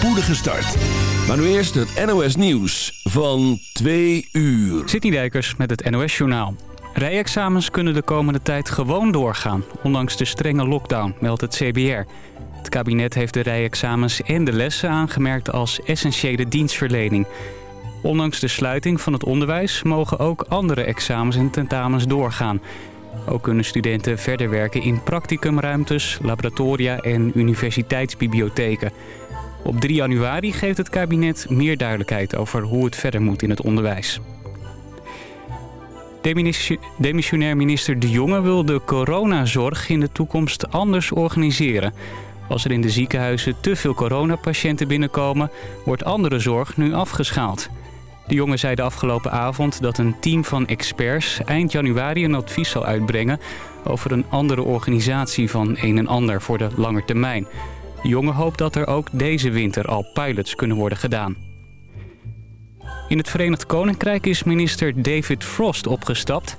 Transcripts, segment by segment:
spoedige start. Maar nu eerst het NOS Nieuws van 2 uur. Citydijkers met het NOS Journaal. Rijexamens kunnen de komende tijd gewoon doorgaan, ondanks de strenge lockdown, meldt het CBR. Het kabinet heeft de rijexamens en de lessen aangemerkt als essentiële dienstverlening. Ondanks de sluiting van het onderwijs mogen ook andere examens en tentamens doorgaan. Ook kunnen studenten verder werken in practicumruimtes, laboratoria en universiteitsbibliotheken. Op 3 januari geeft het kabinet meer duidelijkheid over hoe het verder moet in het onderwijs. Demissionair minister De Jonge wil de coronazorg in de toekomst anders organiseren. Als er in de ziekenhuizen te veel coronapatiënten binnenkomen, wordt andere zorg nu afgeschaald. De jongen zei de afgelopen avond dat een team van experts eind januari een advies zal uitbrengen over een andere organisatie van een en ander voor de lange termijn. De jongen hoopt dat er ook deze winter al pilots kunnen worden gedaan. In het Verenigd Koninkrijk is minister David Frost opgestapt,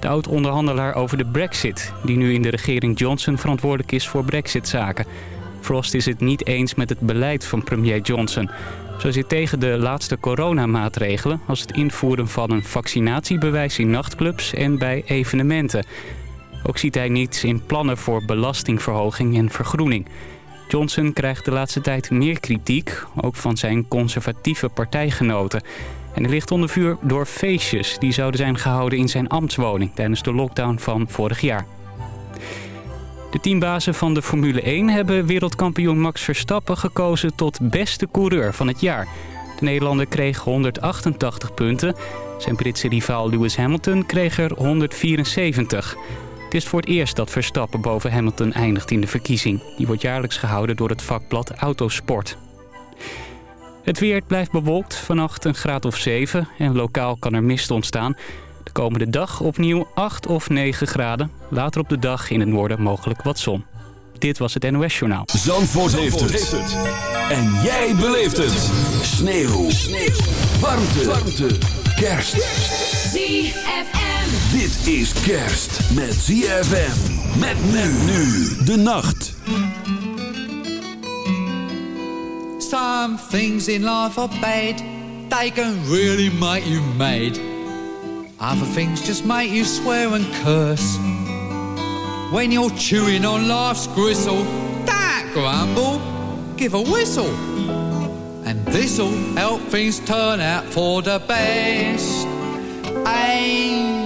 de oud-onderhandelaar over de brexit, die nu in de regering Johnson verantwoordelijk is voor brexitzaken. Frost is het niet eens met het beleid van premier Johnson. Zo zit tegen de laatste coronamaatregelen als het invoeren van een vaccinatiebewijs in nachtclubs en bij evenementen. Ook ziet hij niets in plannen voor belastingverhoging en vergroening. Johnson krijgt de laatste tijd meer kritiek, ook van zijn conservatieve partijgenoten. En hij ligt onder vuur door feestjes die zouden zijn gehouden in zijn ambtswoning tijdens de lockdown van vorig jaar. De teambazen van de Formule 1 hebben wereldkampioen Max Verstappen gekozen tot beste coureur van het jaar. De Nederlander kreeg 188 punten. Zijn Britse rivaal Lewis Hamilton kreeg er 174. Het is voor het eerst dat Verstappen boven Hamilton eindigt in de verkiezing. Die wordt jaarlijks gehouden door het vakblad Autosport. Het weer blijft bewolkt, vannacht een graad of 7 en lokaal kan er mist ontstaan. De komende dag opnieuw 8 of 9 graden. Later op de dag in het noorden mogelijk wat zon. Dit was het NOS Journaal. Zandvoort, Zandvoort heeft, het. En jij beleeft het. Sneeuw. Sneeuw. Warmte. Warmte. Kerst. ZFM. Dit is kerst met ZFM. Met men nu. De nacht. Some things in life are bad. They can really make you mad. Other things just make you swear and curse. When you're chewing on life's gristle, that grumble, give a whistle. And this'll help things turn out for the best. And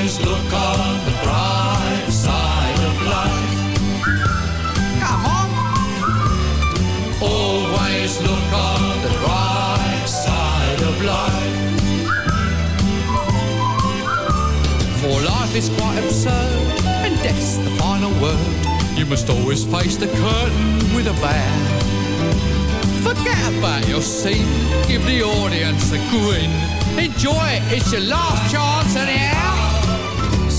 Hey, always look on the bright side of life. Come on. Always look on the bright side of life. For life is quite absurd, and death's the final word. You must always face the curtain with a bow. Forget about your scene, give the audience a grin. Enjoy it, it's your last chance anyhow.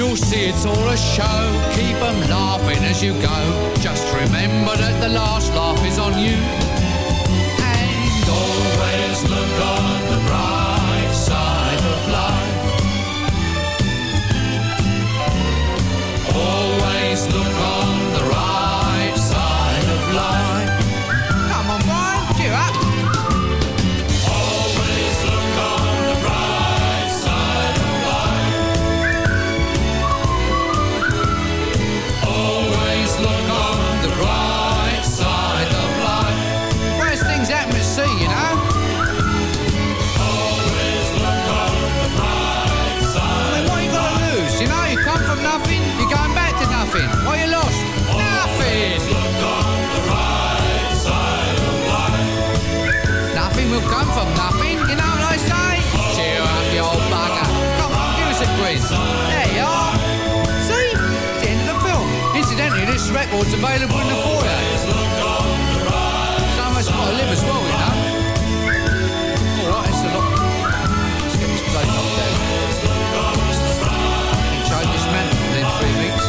You'll see it's all a show, keep 'em laughing as you go. Just remember that the last laugh is on you. And always look on the bright side of life. Always available in the foyer. Someone's got to live as well, you know. Alright, it's a lot. Let's get this plate up there. Try this man within three weeks.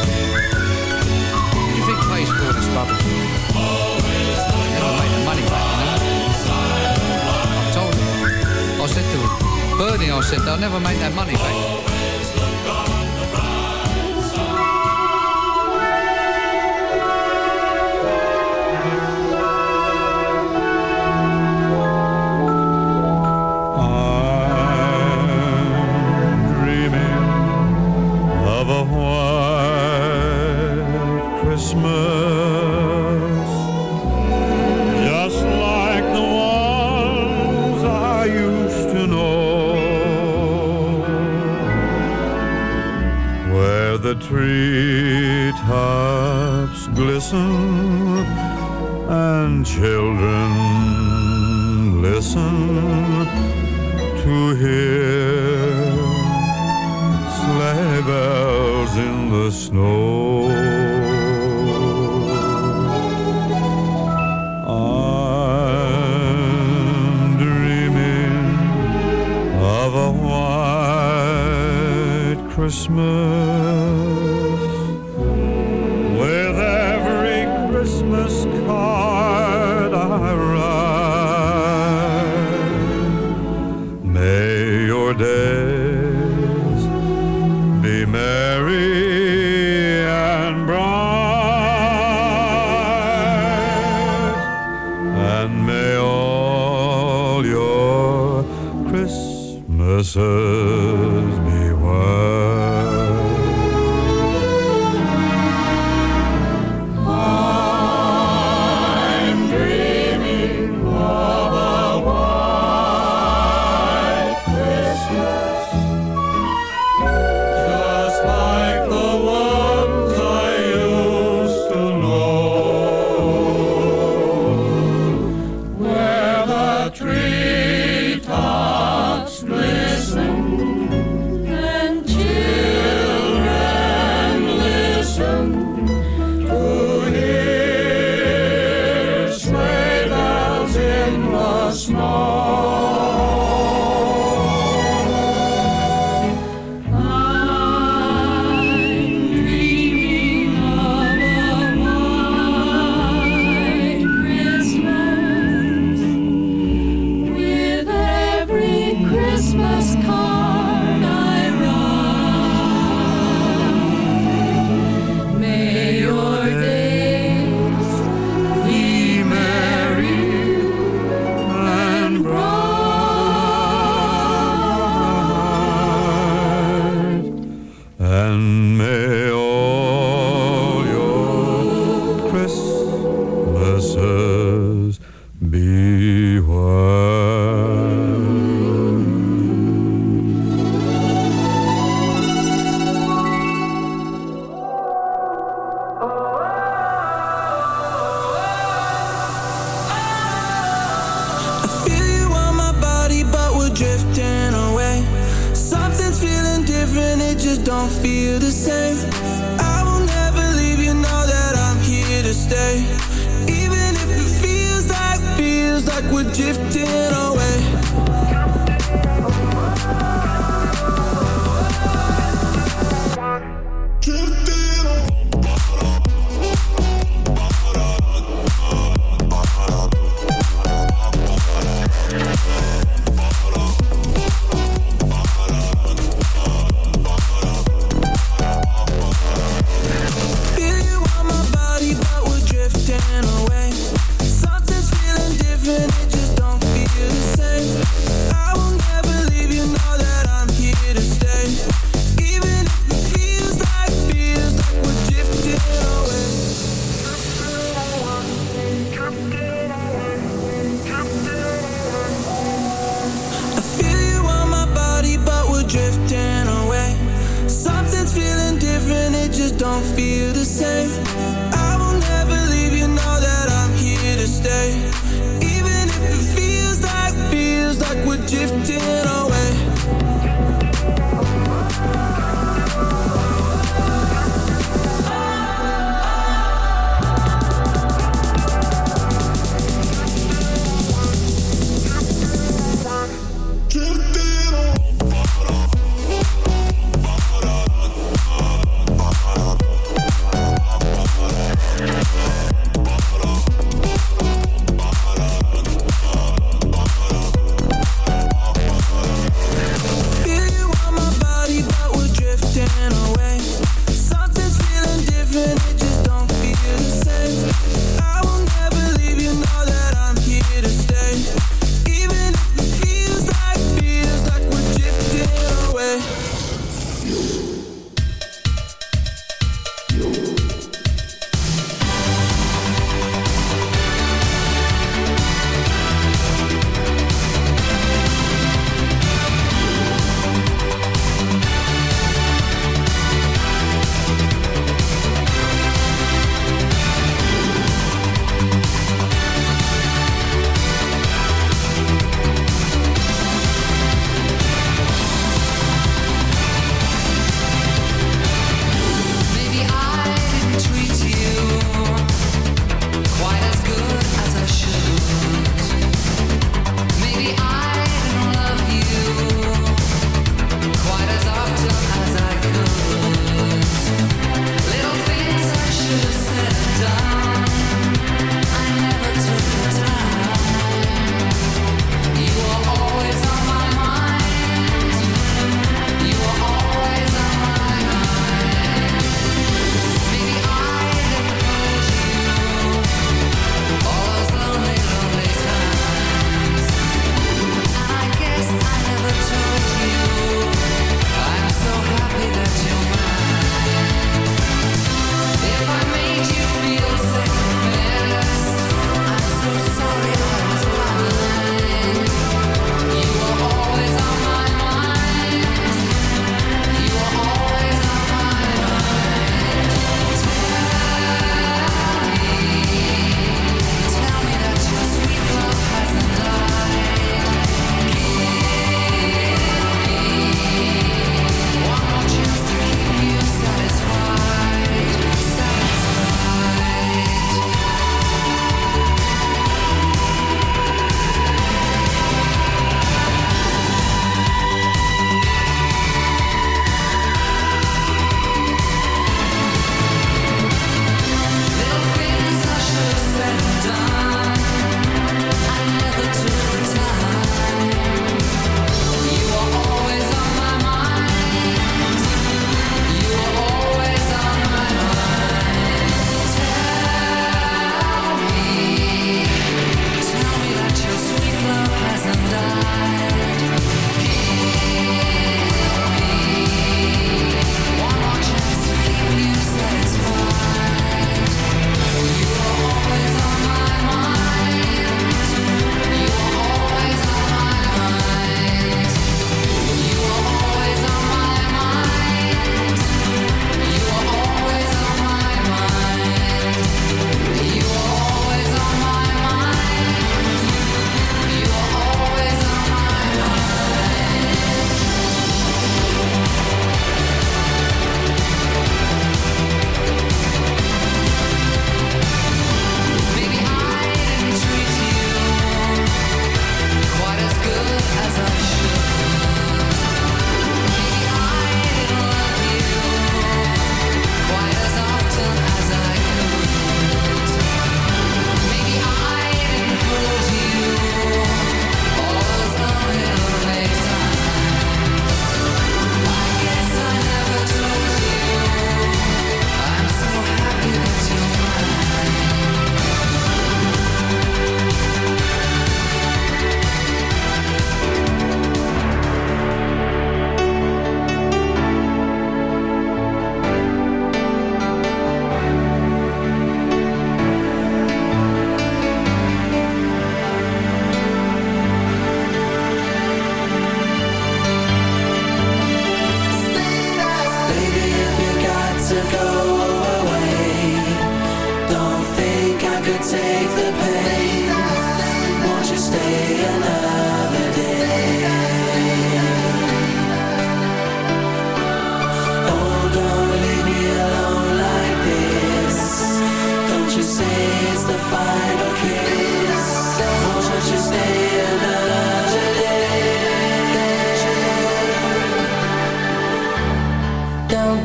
What do you think pays for this rubbish? Never make the money back, you know. I told him. I said to him, Bernie, I said, they'll never make that money back.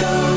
go.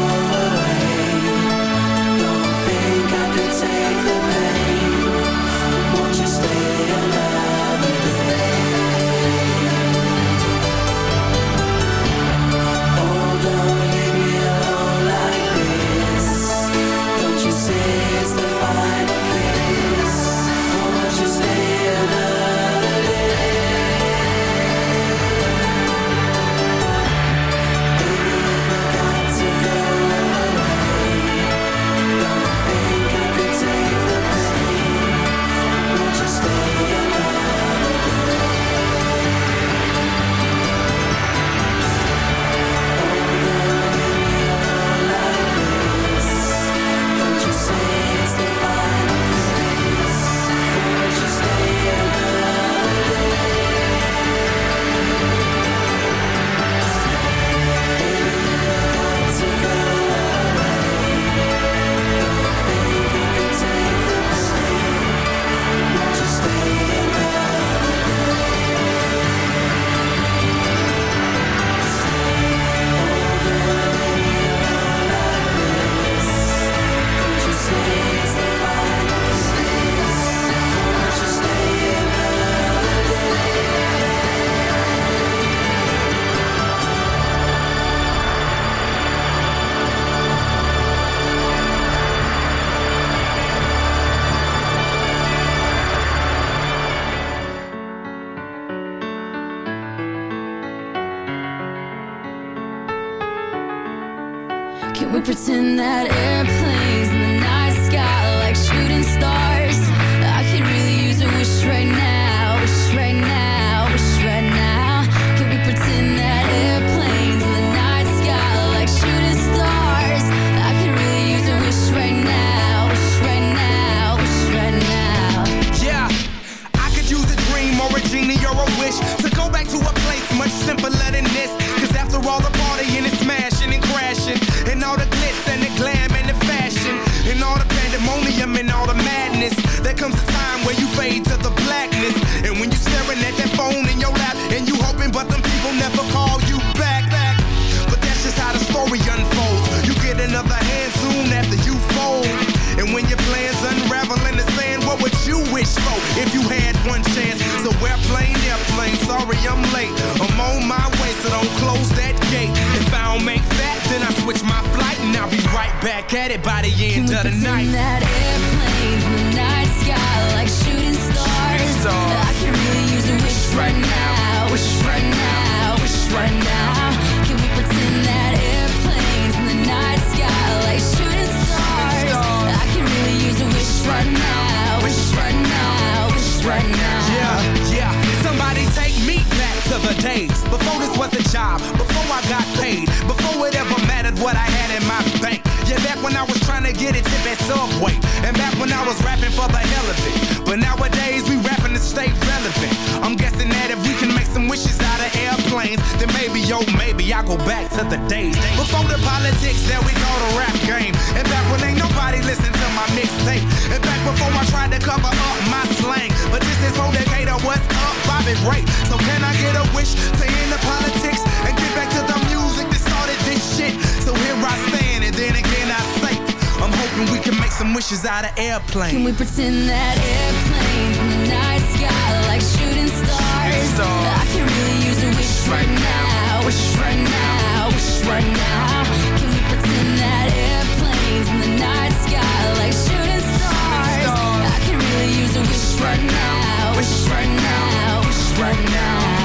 days. Before this was a job, before I got paid, before it ever mattered what I had in my bank. Yeah, back when I was trying to get a tip at Subway, and back when I was rapping for the hell of it. But nowadays we rapping to stay relevant. I'm guessing that if we can make some wishes out of airplanes, then maybe, yo, maybe I'll go back to the days before the politics that we call the rap game, and back when they nobody to my mixtape. And back before I tried to cover up my slang. But this is for Decatur, what's up, Bobby Ray? So can I get a wish to end the politics and get back to the music that started this shit? So here I stand, and then again I say, I'm hoping we can make some wishes out of airplanes. Can we pretend that airplanes in the night sky like shooting stars? stars. I can really use a wish right now, wish right now, wish right now. Can we pretend that airplanes right now,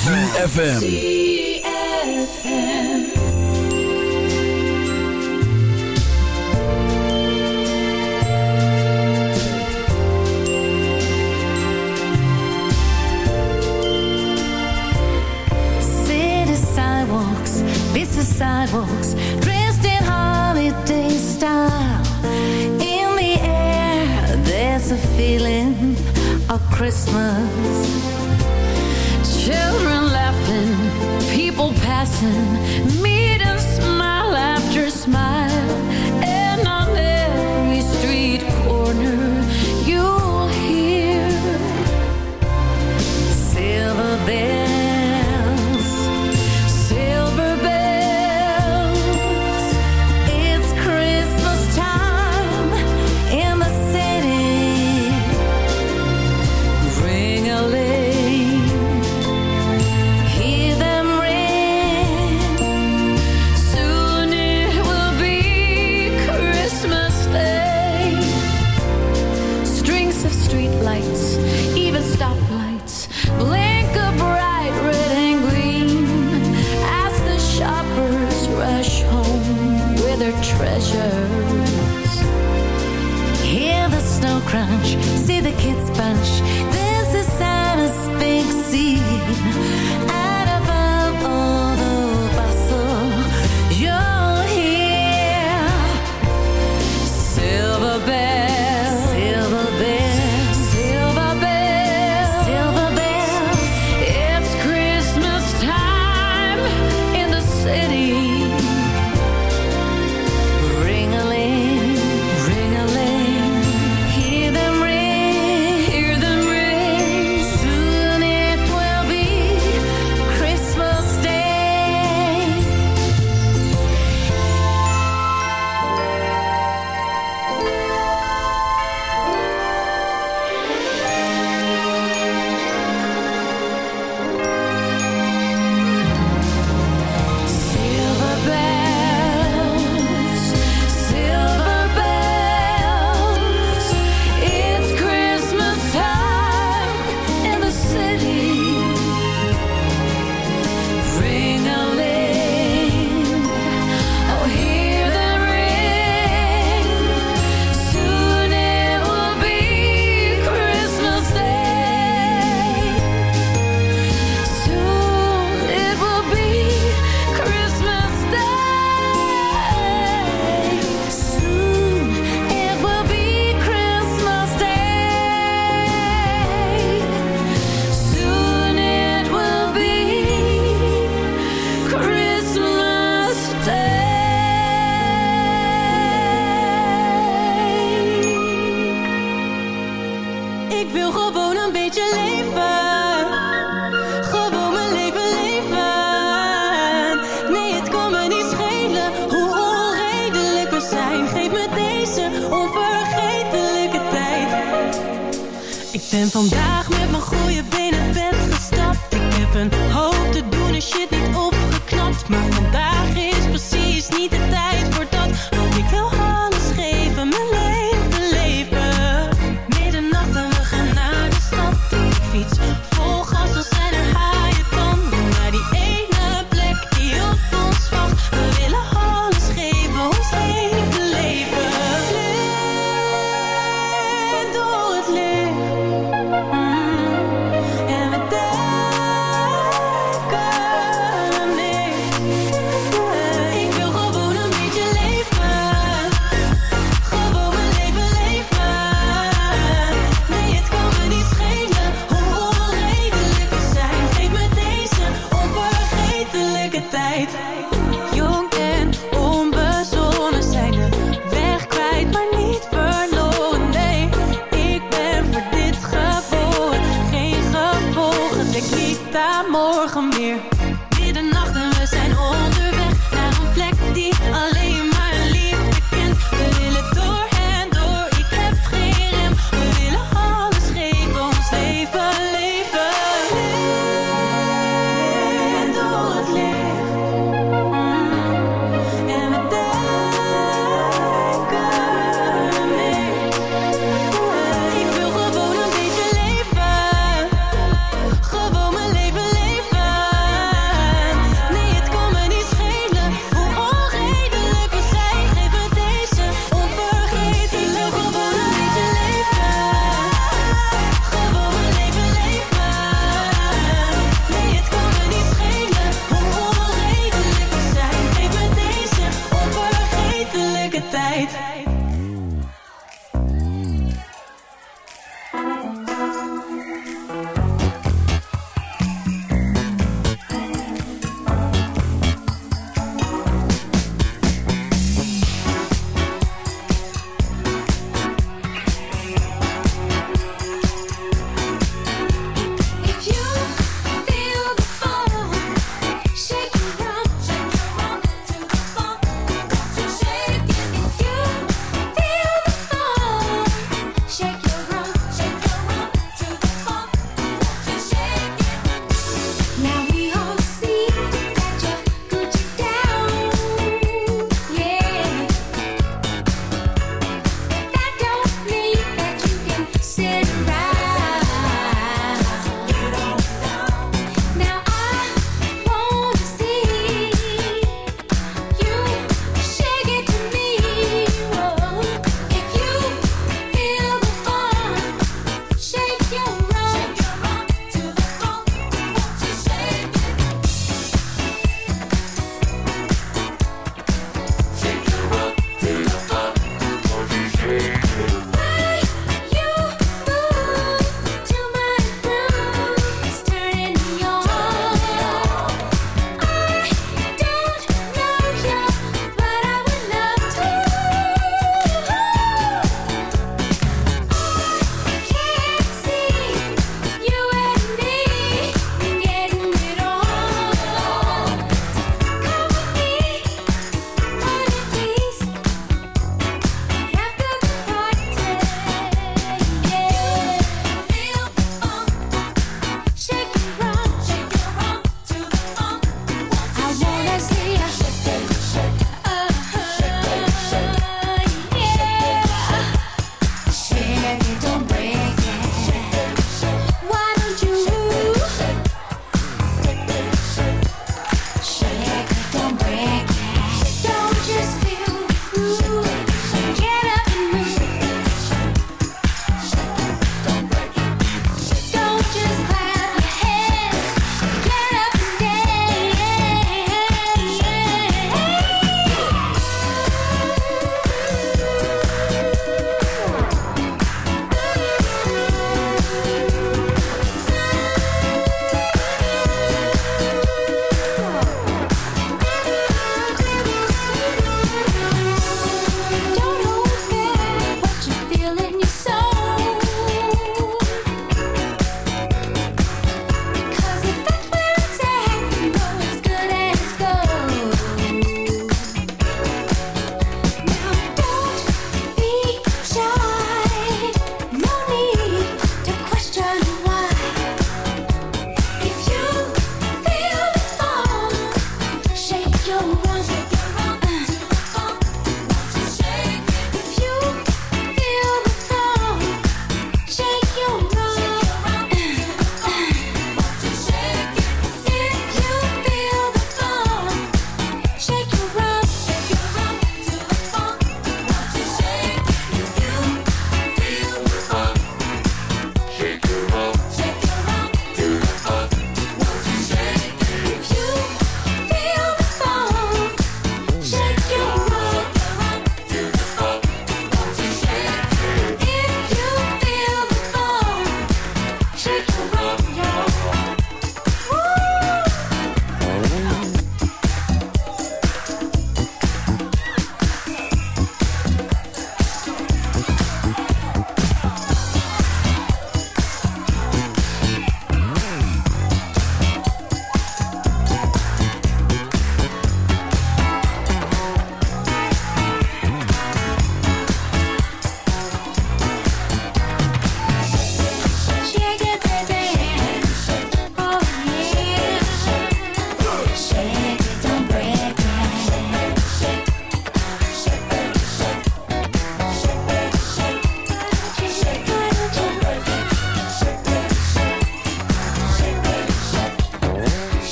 ZFM. City sidewalks, busy sidewalks, dressed in holiday style. In the air, there's a feeling of Christmas. Passing, meet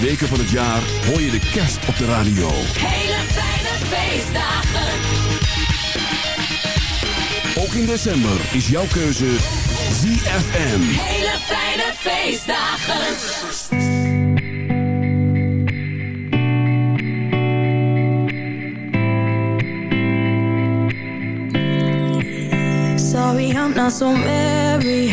Weken van het jaar hoor je de kerst op de radio. Hele fijne feestdagen. Ook in december is jouw keuze ZFM. Hele fijne feestdagen. Sorry, I'm not so merry,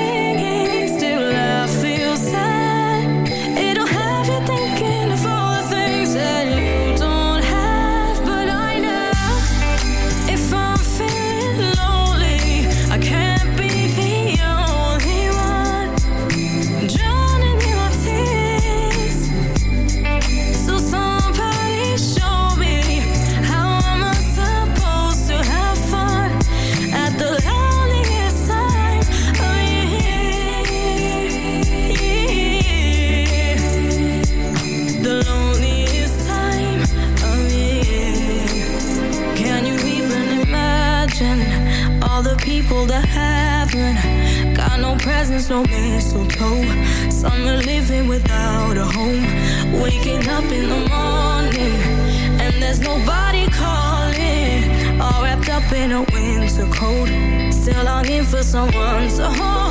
presents, no mistletoe? Are living without a home, waking up in the morning, and there's nobody calling. All wrapped up in a winter coat, still longing for someone to hold.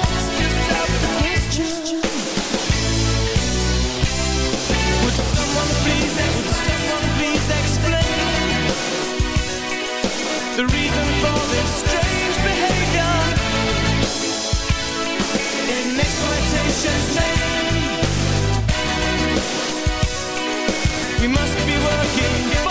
We must be working.